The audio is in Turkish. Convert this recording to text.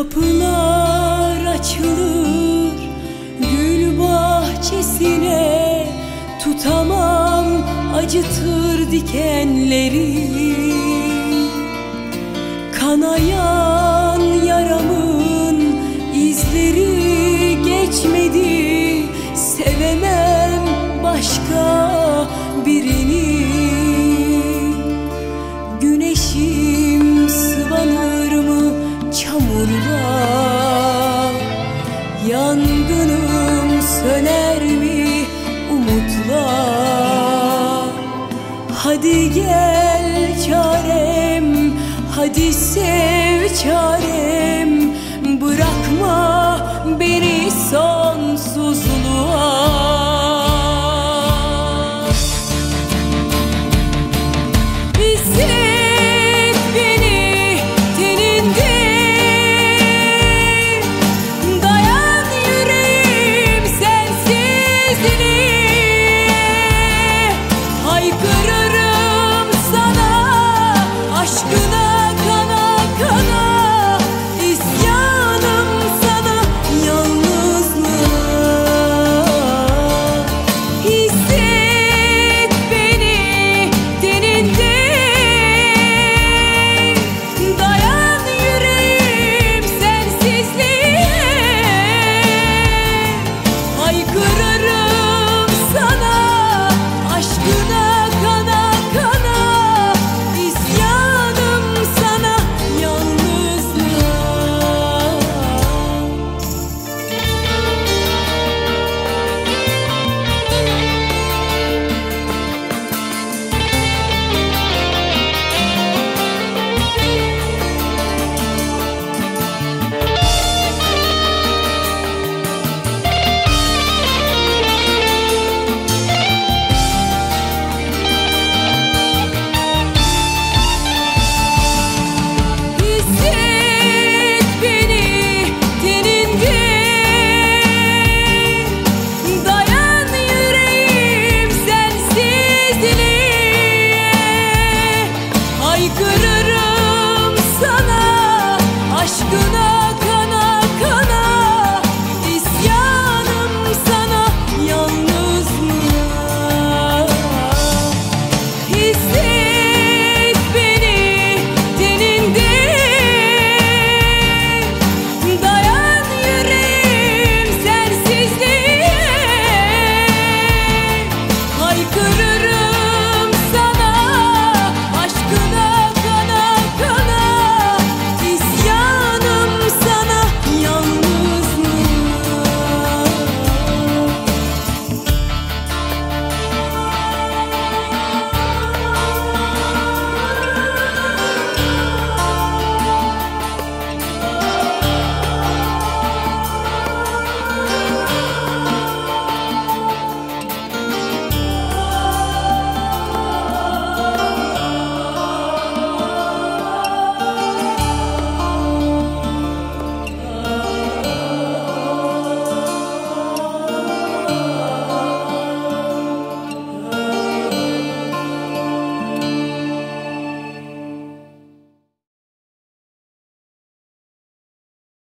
Kapılar açılır gül bahçesine Tutamam acıtır dikenleri. Kanayan yaramın izleri geçmedi Sevemem başka birini. Hadi gel çarem Hadi sev çarem